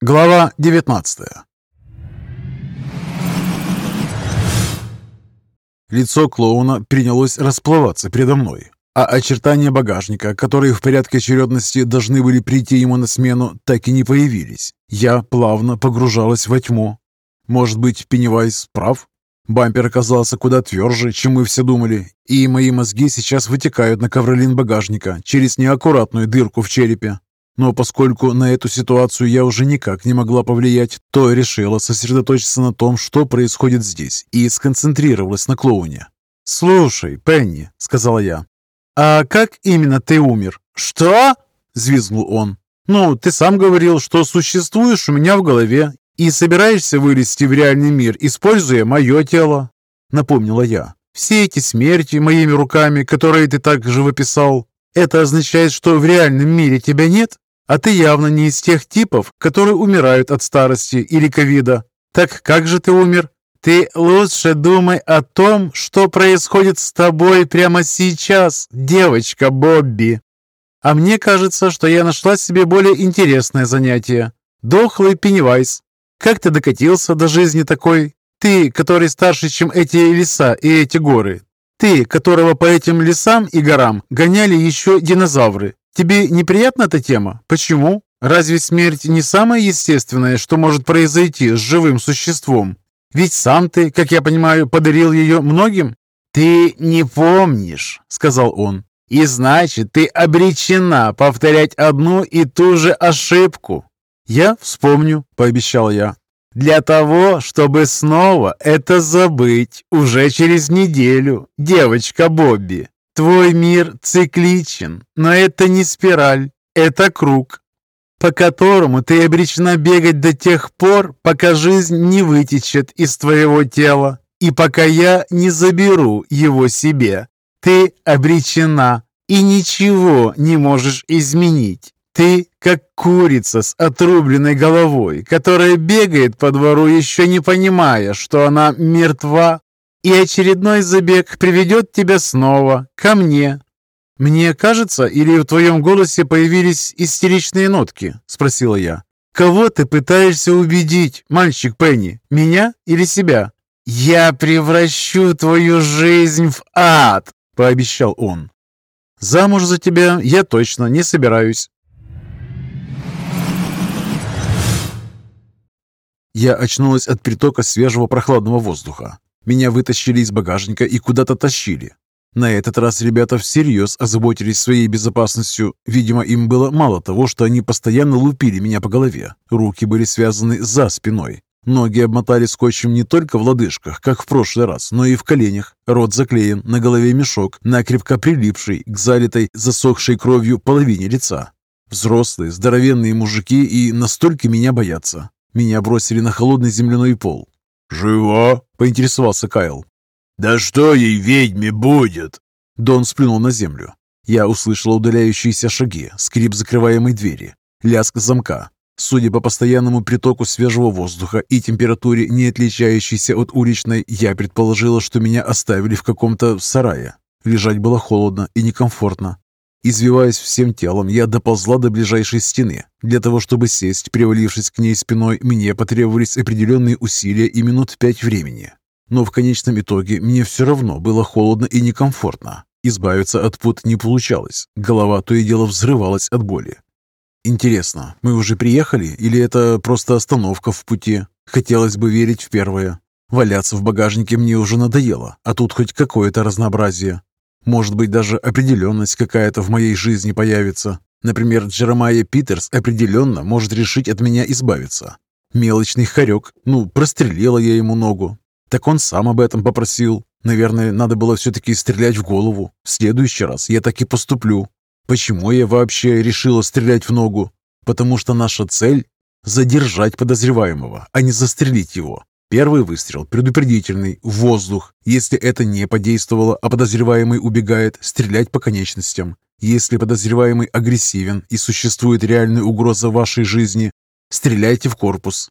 Глава 19 Лицо клоуна принялось расплываться передо мной, а очертания багажника, которые в порядке очередности должны были прийти ему на смену, так и не появились. Я плавно погружалась во тьму. Может быть, Пеннивайз прав? Бампер оказался куда тверже, чем мы все думали, и мои мозги сейчас вытекают на ковролин багажника через неаккуратную дырку в черепе. Но поскольку на эту ситуацию я уже никак не могла повлиять, то решила сосредоточиться на том, что происходит здесь, и сконцентрировалась на клоуне. «Слушай, Пенни», — сказала я, — «а как именно ты умер?» «Что?» — взвизгнул он. «Ну, ты сам говорил, что существуешь у меня в голове и собираешься вылезти в реальный мир, используя мое тело», — напомнила я. «Все эти смерти моими руками, которые ты так живописал, это означает, что в реальном мире тебя нет?» А ты явно не из тех типов, которые умирают от старости или ковида. Так как же ты умер? Ты лучше думай о том, что происходит с тобой прямо сейчас, девочка Бобби. А мне кажется, что я нашла себе более интересное занятие. Дохлый Пеннивайз. Как ты докатился до жизни такой? Ты, который старше, чем эти леса и эти горы. Ты, которого по этим лесам и горам гоняли еще динозавры. Тебе неприятна эта тема? Почему? Разве смерть не самое естественное, что может произойти с живым существом? Ведь сам ты, как я понимаю, подарил ее многим?» «Ты не помнишь», — сказал он. «И значит, ты обречена повторять одну и ту же ошибку». «Я вспомню», — пообещал я. «Для того, чтобы снова это забыть уже через неделю, девочка Бобби. Твой мир цикличен, но это не спираль, это круг, по которому ты обречена бегать до тех пор, пока жизнь не вытечет из твоего тела и пока я не заберу его себе. Ты обречена и ничего не можешь изменить. Ты как курица с отрубленной головой, которая бегает по двору, еще не понимая, что она мертва и очередной забег приведет тебя снова ко мне». «Мне кажется, или в твоем голосе появились истеричные нотки?» – спросила я. «Кого ты пытаешься убедить, мальчик Пенни? Меня или себя?» «Я превращу твою жизнь в ад!» – пообещал он. «Замуж за тебя я точно не собираюсь». Я очнулась от притока свежего прохладного воздуха. Меня вытащили из багажника и куда-то тащили. На этот раз ребята всерьез озаботились своей безопасностью. Видимо, им было мало того, что они постоянно лупили меня по голове. Руки были связаны за спиной. Ноги обмотали скотчем не только в лодыжках, как в прошлый раз, но и в коленях. Рот заклеен, на голове мешок, накрепко прилипший к залитой, засохшей кровью половине лица. Взрослые, здоровенные мужики и настолько меня боятся. Меня бросили на холодный земляной пол. «Жива?» — поинтересовался Кайл. «Да что ей ведьме будет?» Дон сплюнул на землю. Я услышал удаляющиеся шаги, скрип закрываемой двери, лязг замка. Судя по постоянному притоку свежего воздуха и температуре, не отличающейся от уличной, я предположила, что меня оставили в каком-то сарае. Лежать было холодно и некомфортно. Извиваясь всем телом, я доползла до ближайшей стены. Для того, чтобы сесть, привалившись к ней спиной, мне потребовались определенные усилия и минут пять времени. Но в конечном итоге мне все равно было холодно и некомфортно. Избавиться от пут не получалось. Голова то и дело взрывалась от боли. Интересно, мы уже приехали или это просто остановка в пути? Хотелось бы верить в первое. Валяться в багажнике мне уже надоело, а тут хоть какое-то разнообразие. Может быть, даже определенность какая-то в моей жизни появится. Например, Джеремайя Питерс определенно может решить от меня избавиться. Мелочный хорек. Ну, прострелила я ему ногу. Так он сам об этом попросил. Наверное, надо было все-таки стрелять в голову. В следующий раз я так и поступлю. Почему я вообще решила стрелять в ногу? Потому что наша цель – задержать подозреваемого, а не застрелить его. Первый выстрел предупредительный, в воздух. Если это не подействовало, а подозреваемый убегает, стрелять по конечностям. Если подозреваемый агрессивен и существует реальная угроза вашей жизни, стреляйте в корпус.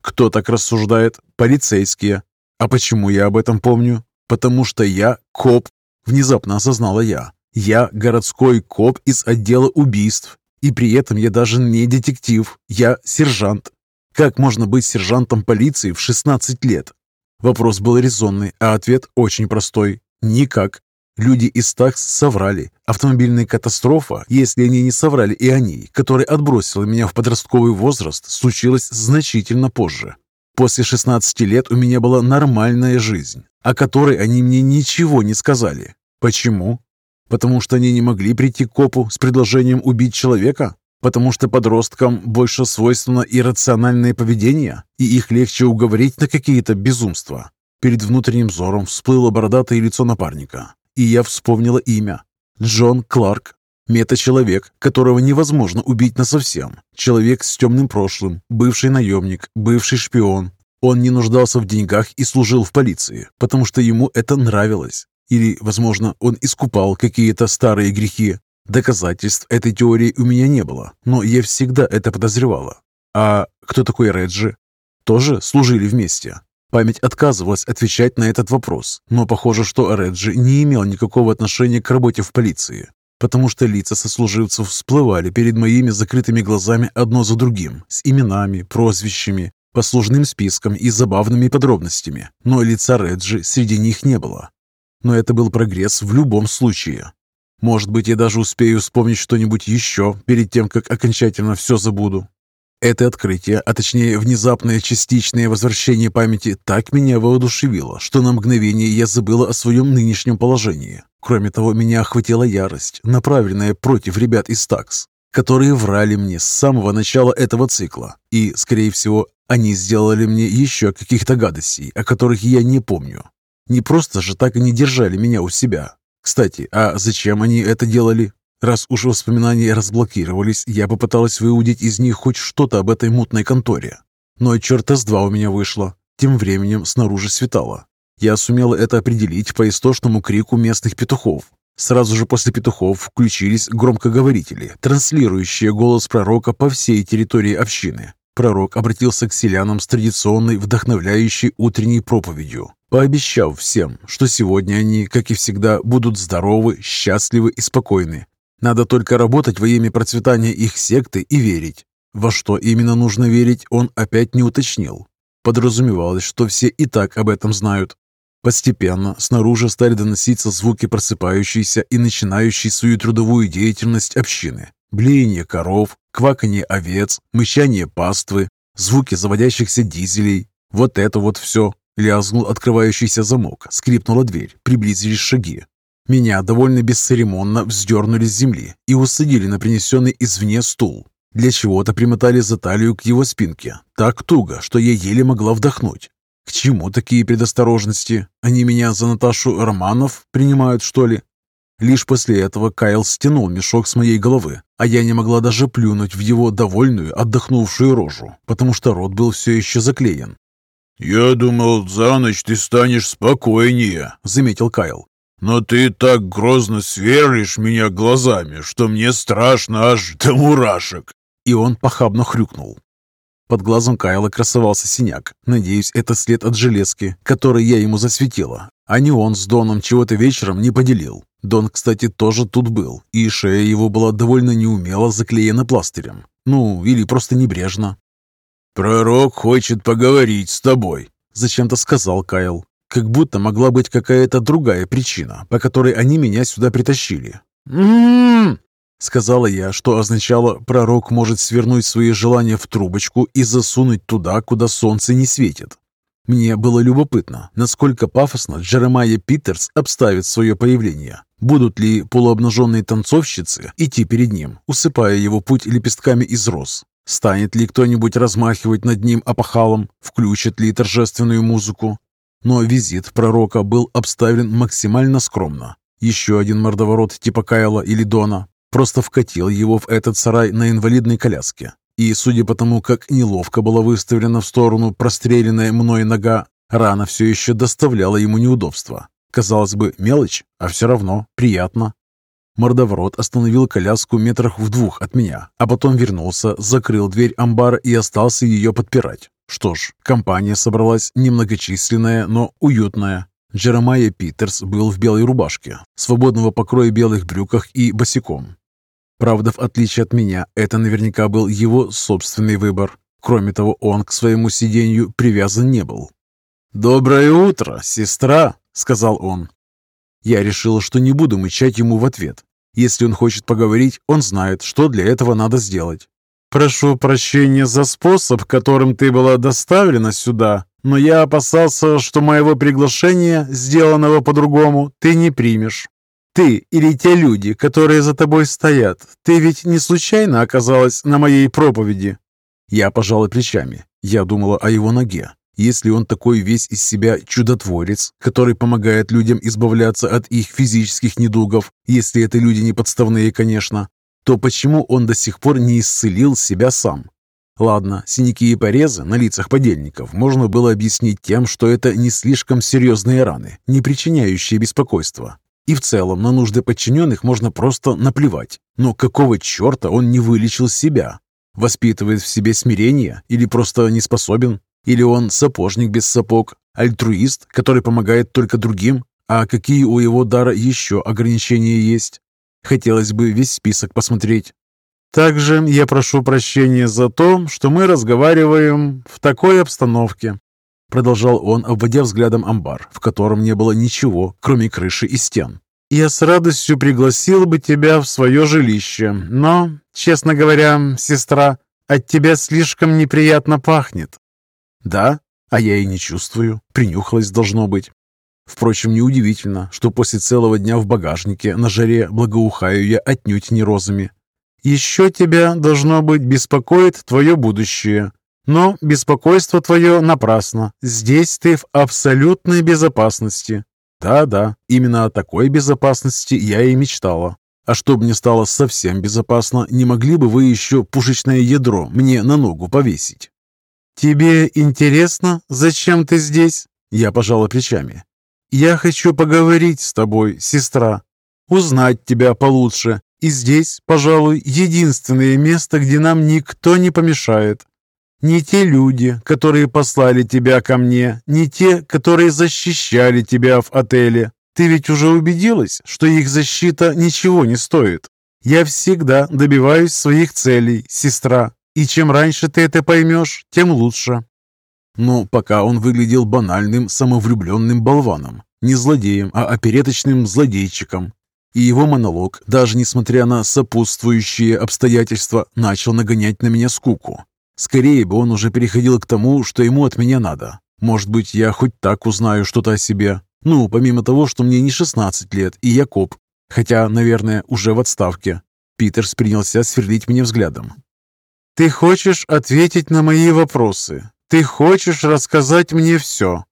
Кто так рассуждает? Полицейские. А почему я об этом помню? Потому что я коп, внезапно осознала я. Я городской коп из отдела убийств. И при этом я даже не детектив, я сержант. Как можно быть сержантом полиции в 16 лет? Вопрос был резонный, а ответ очень простой. Никак. Люди из ТАКС соврали. Автомобильная катастрофа, если они не соврали и они, которая отбросила меня в подростковый возраст, случилась значительно позже. После 16 лет у меня была нормальная жизнь, о которой они мне ничего не сказали. Почему? Потому что они не могли прийти к копу с предложением убить человека? Потому что подросткам больше свойственно иррациональное поведение, и их легче уговорить на какие-то безумства. Перед внутренним взором всплыло бородатое лицо напарника, и я вспомнила имя. Джон Кларк. Мета-человек, которого невозможно убить насовсем. Человек с темным прошлым, бывший наемник, бывший шпион. Он не нуждался в деньгах и служил в полиции, потому что ему это нравилось. Или, возможно, он искупал какие-то старые грехи, Доказательств этой теории у меня не было, но я всегда это подозревала. А кто такой Реджи? Тоже служили вместе? Память отказывалась отвечать на этот вопрос, но похоже, что Реджи не имел никакого отношения к работе в полиции, потому что лица сослуживцев всплывали перед моими закрытыми глазами одно за другим, с именами, прозвищами, послужным списком и забавными подробностями, но лица Реджи среди них не было. Но это был прогресс в любом случае. Может быть, я даже успею вспомнить что-нибудь еще перед тем, как окончательно все забуду. Это открытие, а точнее внезапное частичное возвращение памяти, так меня воодушевило, что на мгновение я забыла о своем нынешнем положении. Кроме того, меня охватила ярость, направленная против ребят из ТАКС, которые врали мне с самого начала этого цикла. И, скорее всего, они сделали мне еще каких-то гадостей, о которых я не помню. Не просто же так они держали меня у себя, кстати, а зачем они это делали? Раз уж воспоминания разблокировались, я попыталась выудить из них хоть что-то об этой мутной конторе. Но черта с два у меня вышло. Тем временем снаружи светало. Я сумела это определить по истошному крику местных петухов. Сразу же после петухов включились громкоговорители, транслирующие голос пророка по всей территории общины. Пророк обратился к селянам с традиционной вдохновляющей утренней проповедью пообещав всем, что сегодня они, как и всегда, будут здоровы, счастливы и спокойны. Надо только работать во имя процветания их секты и верить. Во что именно нужно верить, он опять не уточнил. Подразумевалось, что все и так об этом знают. Постепенно снаружи стали доноситься звуки просыпающейся и начинающей свою трудовую деятельность общины. Блеяние коров, кваканье овец, мычание паствы, звуки заводящихся дизелей. Вот это вот все, Лязгнул открывающийся замок, скрипнула дверь, приблизились шаги. Меня довольно бесцеремонно вздернули с земли и усадили на принесенный извне стул. Для чего-то примотали за талию к его спинке, так туго, что я еле могла вдохнуть. К чему такие предосторожности? Они меня за Наташу Романов принимают, что ли? Лишь после этого Кайл стянул мешок с моей головы, а я не могла даже плюнуть в его довольную, отдохнувшую рожу, потому что рот был все еще заклеен. «Я думал, за ночь ты станешь спокойнее», — заметил Кайл. «Но ты так грозно сверлишь меня глазами, что мне страшно аж до мурашек». И он похабно хрюкнул. Под глазом Кайла красовался синяк. Надеюсь, это след от железки, который я ему засветила. А не он с Доном чего-то вечером не поделил. Дон, кстати, тоже тут был, и шея его была довольно неумело заклеена пластырем. Ну, или просто небрежно. «Пророк хочет поговорить с тобой», — зачем-то сказал Кайл. Как будто могла быть какая-то другая причина, по которой они меня сюда притащили. «М-м-м!» Сказала я, что означало, пророк может свернуть свои желания в трубочку и засунуть туда, куда солнце не светит. Мне было любопытно, насколько пафосно Джеремайя Питерс обставит свое появление. Будут ли полуобнаженные танцовщицы идти перед ним, усыпая его путь лепестками из роз? Станет ли кто-нибудь размахивать над ним опахалом? Включит ли торжественную музыку? Но визит пророка был обставлен максимально скромно. Еще один мордоворот типа Кайла или Дона просто вкатил его в этот сарай на инвалидной коляске. И, судя по тому, как неловко была выставлена в сторону простреленная мной нога, рана все еще доставляла ему неудобства. Казалось бы, мелочь, а все равно приятно. Мордоворот остановил коляску метрах в двух от меня, а потом вернулся, закрыл дверь амбара и остался ее подпирать. Что ж, компания собралась немногочисленная, но уютная. Джеремайя Питерс был в белой рубашке, свободного покроя белых брюках и босиком. Правда, в отличие от меня, это наверняка был его собственный выбор. Кроме того, он к своему сиденью привязан не был. «Доброе утро, сестра!» — сказал он. Я решил, что не буду мычать ему в ответ. Если он хочет поговорить, он знает, что для этого надо сделать. «Прошу прощения за способ, которым ты была доставлена сюда, но я опасался, что моего приглашения, сделанного по-другому, ты не примешь. Ты или те люди, которые за тобой стоят, ты ведь не случайно оказалась на моей проповеди?» Я пожала плечами. Я думала о его ноге. Если он такой весь из себя чудотворец, который помогает людям избавляться от их физических недугов, если это люди не подставные, конечно, то почему он до сих пор не исцелил себя сам? Ладно, синяки и порезы на лицах подельников можно было объяснить тем, что это не слишком серьезные раны, не причиняющие беспокойства. И в целом на нужды подчиненных можно просто наплевать. Но какого черта он не вылечил себя? Воспитывает в себе смирение или просто не способен? Или он сапожник без сапог, альтруист, который помогает только другим? А какие у его дара еще ограничения есть? Хотелось бы весь список посмотреть. Также я прошу прощения за то, что мы разговариваем в такой обстановке. Продолжал он, обводя взглядом амбар, в котором не было ничего, кроме крыши и стен. «Я с радостью пригласил бы тебя в свое жилище, но, честно говоря, сестра, от тебя слишком неприятно пахнет». «Да? А я и не чувствую. Принюхалась должно быть. Впрочем, неудивительно, что после целого дня в багажнике на жаре благоухаю я отнюдь не розами. Еще тебя, должно быть, беспокоит твое будущее. Но беспокойство твое напрасно. Здесь ты в абсолютной безопасности. Да-да, именно о такой безопасности я и мечтала. А чтобы мне стало совсем безопасно, не могли бы вы еще пушечное ядро мне на ногу повесить? «Тебе интересно, зачем ты здесь?» Я пожала плечами. «Я хочу поговорить с тобой, сестра, узнать тебя получше, и здесь, пожалуй, единственное место, где нам никто не помешает. Не те люди, которые послали тебя ко мне, не те, которые защищали тебя в отеле. Ты ведь уже убедилась, что их защита ничего не стоит. Я всегда добиваюсь своих целей, сестра, и чем раньше ты это поймешь, тем лучше. Но пока он выглядел банальным, самовлюбленным болваном, не злодеем, а опереточным злодейчиком, и его монолог, даже несмотря на сопутствующие обстоятельства, начал нагонять на меня скуку. Скорее бы он уже переходил к тому, что ему от меня надо. Может быть, я хоть так узнаю что-то о себе. Ну, помимо того, что мне не 16 лет, и я коп. Хотя, наверное, уже в отставке. Питерс принялся сверлить меня взглядом. «Ты хочешь ответить на мои вопросы? Ты хочешь рассказать мне все?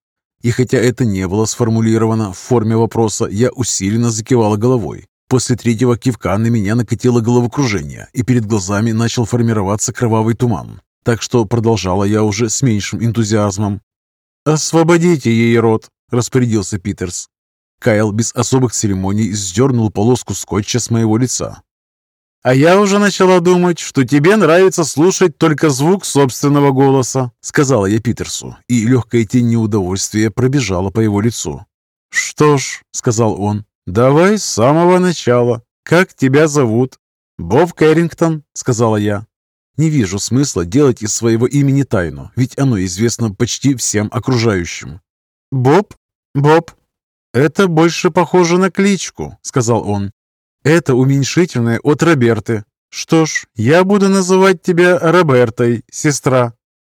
И хотя это не было сформулировано в форме вопроса, я усиленно закивала головой. После третьего кивка на меня накатило головокружение, и перед глазами начал формироваться кровавый туман. Так что продолжала я уже с меньшим энтузиазмом. «Освободите ей рот», — распорядился Питерс. Кайл без особых церемоний сдернул полоску скотча с моего лица, «А я уже начала думать, что тебе нравится слушать только звук собственного голоса», сказала я Питерсу, и легкая тень неудовольствия пробежала по его лицу. «Что ж», — сказал он, — «давай с самого начала. Как тебя зовут?» «Боб Кэррингтон», — сказала я. «Не вижу смысла делать из своего имени тайну, ведь оно известно почти всем окружающим». «Боб? Боб?» «Это больше похоже на кличку», — сказал он. Это уменьшительное от Роберты. Что ж, я буду называть тебя Робертой, сестра.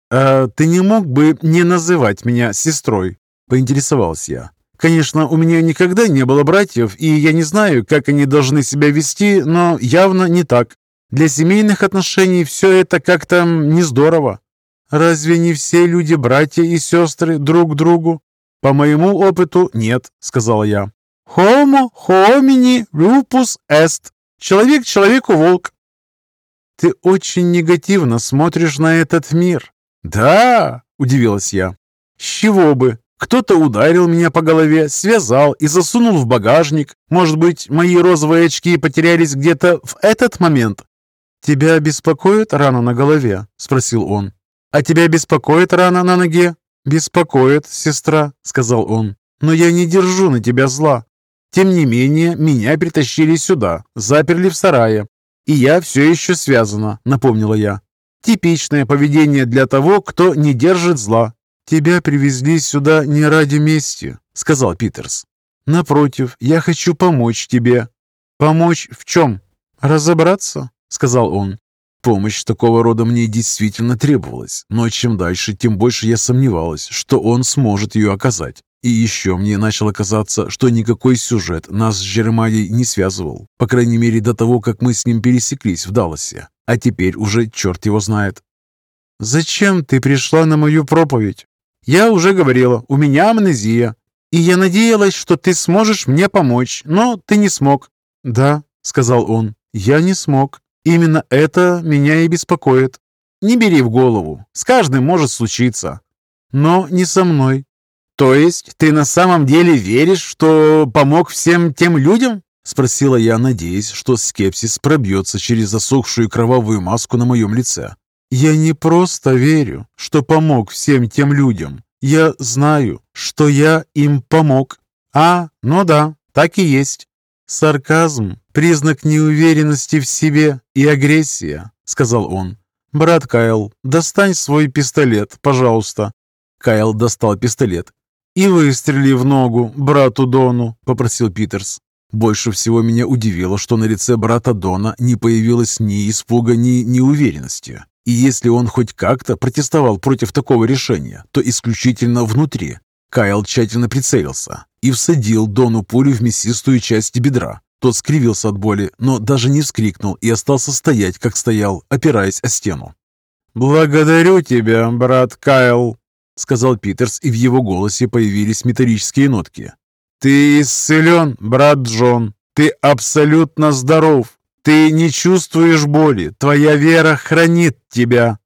А ты не мог бы не называть меня сестрой? Поинтересовался я. Конечно, у меня никогда не было братьев, и я не знаю, как они должны себя вести, но явно не так. Для семейных отношений все это как-то не здорово. Разве не все люди братья и сестры друг другу? По моему опыту нет, сказала я. Homo homini lupus est. Человек человеку волк. Ты очень негативно смотришь на этот мир. Да, удивилась я. С чего бы? Кто-то ударил меня по голове, связал и засунул в багажник. Может быть, мои розовые очки потерялись где-то в этот момент? «Тебя беспокоит рана на голове?» – спросил он. «А тебя беспокоит рана на ноге?» «Беспокоит, сестра», – сказал он. «Но я не держу на тебя зла. Тем не менее, меня притащили сюда, заперли в сарае. И я все еще связана, напомнила я. Типичное поведение для того, кто не держит зла. «Тебя привезли сюда не ради мести», — сказал Питерс. «Напротив, я хочу помочь тебе». «Помочь в чем?» «Разобраться», — сказал он. Помощь такого рода мне действительно требовалась, но чем дальше, тем больше я сомневалась, что он сможет ее оказать. И еще мне начало казаться, что никакой сюжет нас с Жеремайей не связывал, по крайней мере до того, как мы с ним пересеклись в Далласе. А теперь уже черт его знает. «Зачем ты пришла на мою проповедь?» «Я уже говорила, у меня амнезия, и я надеялась, что ты сможешь мне помочь, но ты не смог». «Да», — сказал он, — «я не смог. Именно это меня и беспокоит. Не бери в голову, с каждым может случиться. Но не со мной. То есть ты на самом деле веришь, что помог всем тем людям? Спросила я, надеясь, что скепсис пробьется через засохшую кровавую маску на моем лице. Я не просто верю, что помог всем тем людям. Я знаю, что я им помог. А, ну да, так и есть. Сарказм признак неуверенности в себе и агрессия», — сказал он. «Брат Кайл, достань свой пистолет, пожалуйста». Кайл достал пистолет. «И выстрели в ногу брату Дону», — попросил Питерс. Больше всего меня удивило, что на лице брата Дона не появилось ни испуга, ни неуверенности. И если он хоть как-то протестовал против такого решения, то исключительно внутри. Кайл тщательно прицелился и всадил Дону пулю в мясистую часть бедра. Тот скривился от боли, но даже не вскрикнул и остался стоять, как стоял, опираясь о стену. «Благодарю тебя, брат Кайл», — сказал Питерс, и в его голосе появились металлические нотки. «Ты исцелен, брат Джон. Ты абсолютно здоров. Ты не чувствуешь боли. Твоя вера хранит тебя».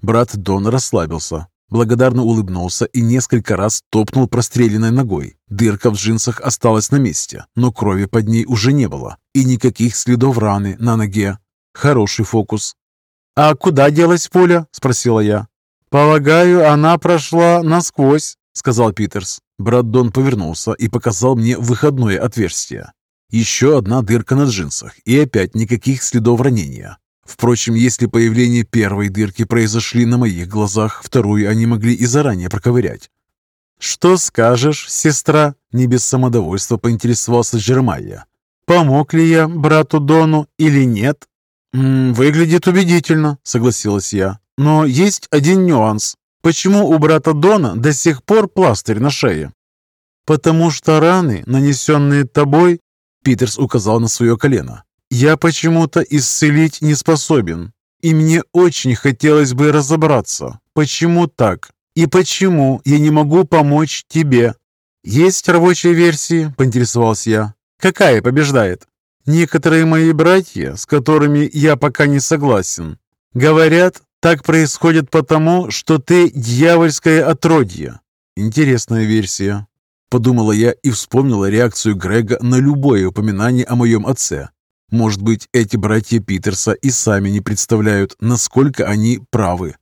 Брат Дон расслабился, Благодарно улыбнулся и несколько раз топнул простреленной ногой. Дырка в джинсах осталась на месте, но крови под ней уже не было. И никаких следов раны на ноге. Хороший фокус. «А куда делась пуля?» – спросила я. «Полагаю, она прошла насквозь», – сказал Питерс. Брат Дон повернулся и показал мне выходное отверстие. Еще одна дырка на джинсах и опять никаких следов ранения. Впрочем, если появление первой дырки произошли на моих глазах, вторую они могли и заранее проковырять. «Что скажешь, сестра?» – не без самодовольства поинтересовался Жермайя. «Помог ли я брату Дону или нет?» «Выглядит убедительно», – согласилась я. «Но есть один нюанс. Почему у брата Дона до сих пор пластырь на шее?» «Потому что раны, нанесенные тобой...» Питерс указал на свое колено. Я почему-то исцелить не способен, и мне очень хотелось бы разобраться, почему так и почему я не могу помочь тебе. Есть рабочие версии, поинтересовался я. Какая побеждает? Некоторые мои братья, с которыми я пока не согласен, говорят, так происходит потому, что ты дьявольское отродье. Интересная версия. Подумала я и вспомнила реакцию Грега на любое упоминание о моем отце. Может быть, эти братья Питерса и сами не представляют, насколько они правы.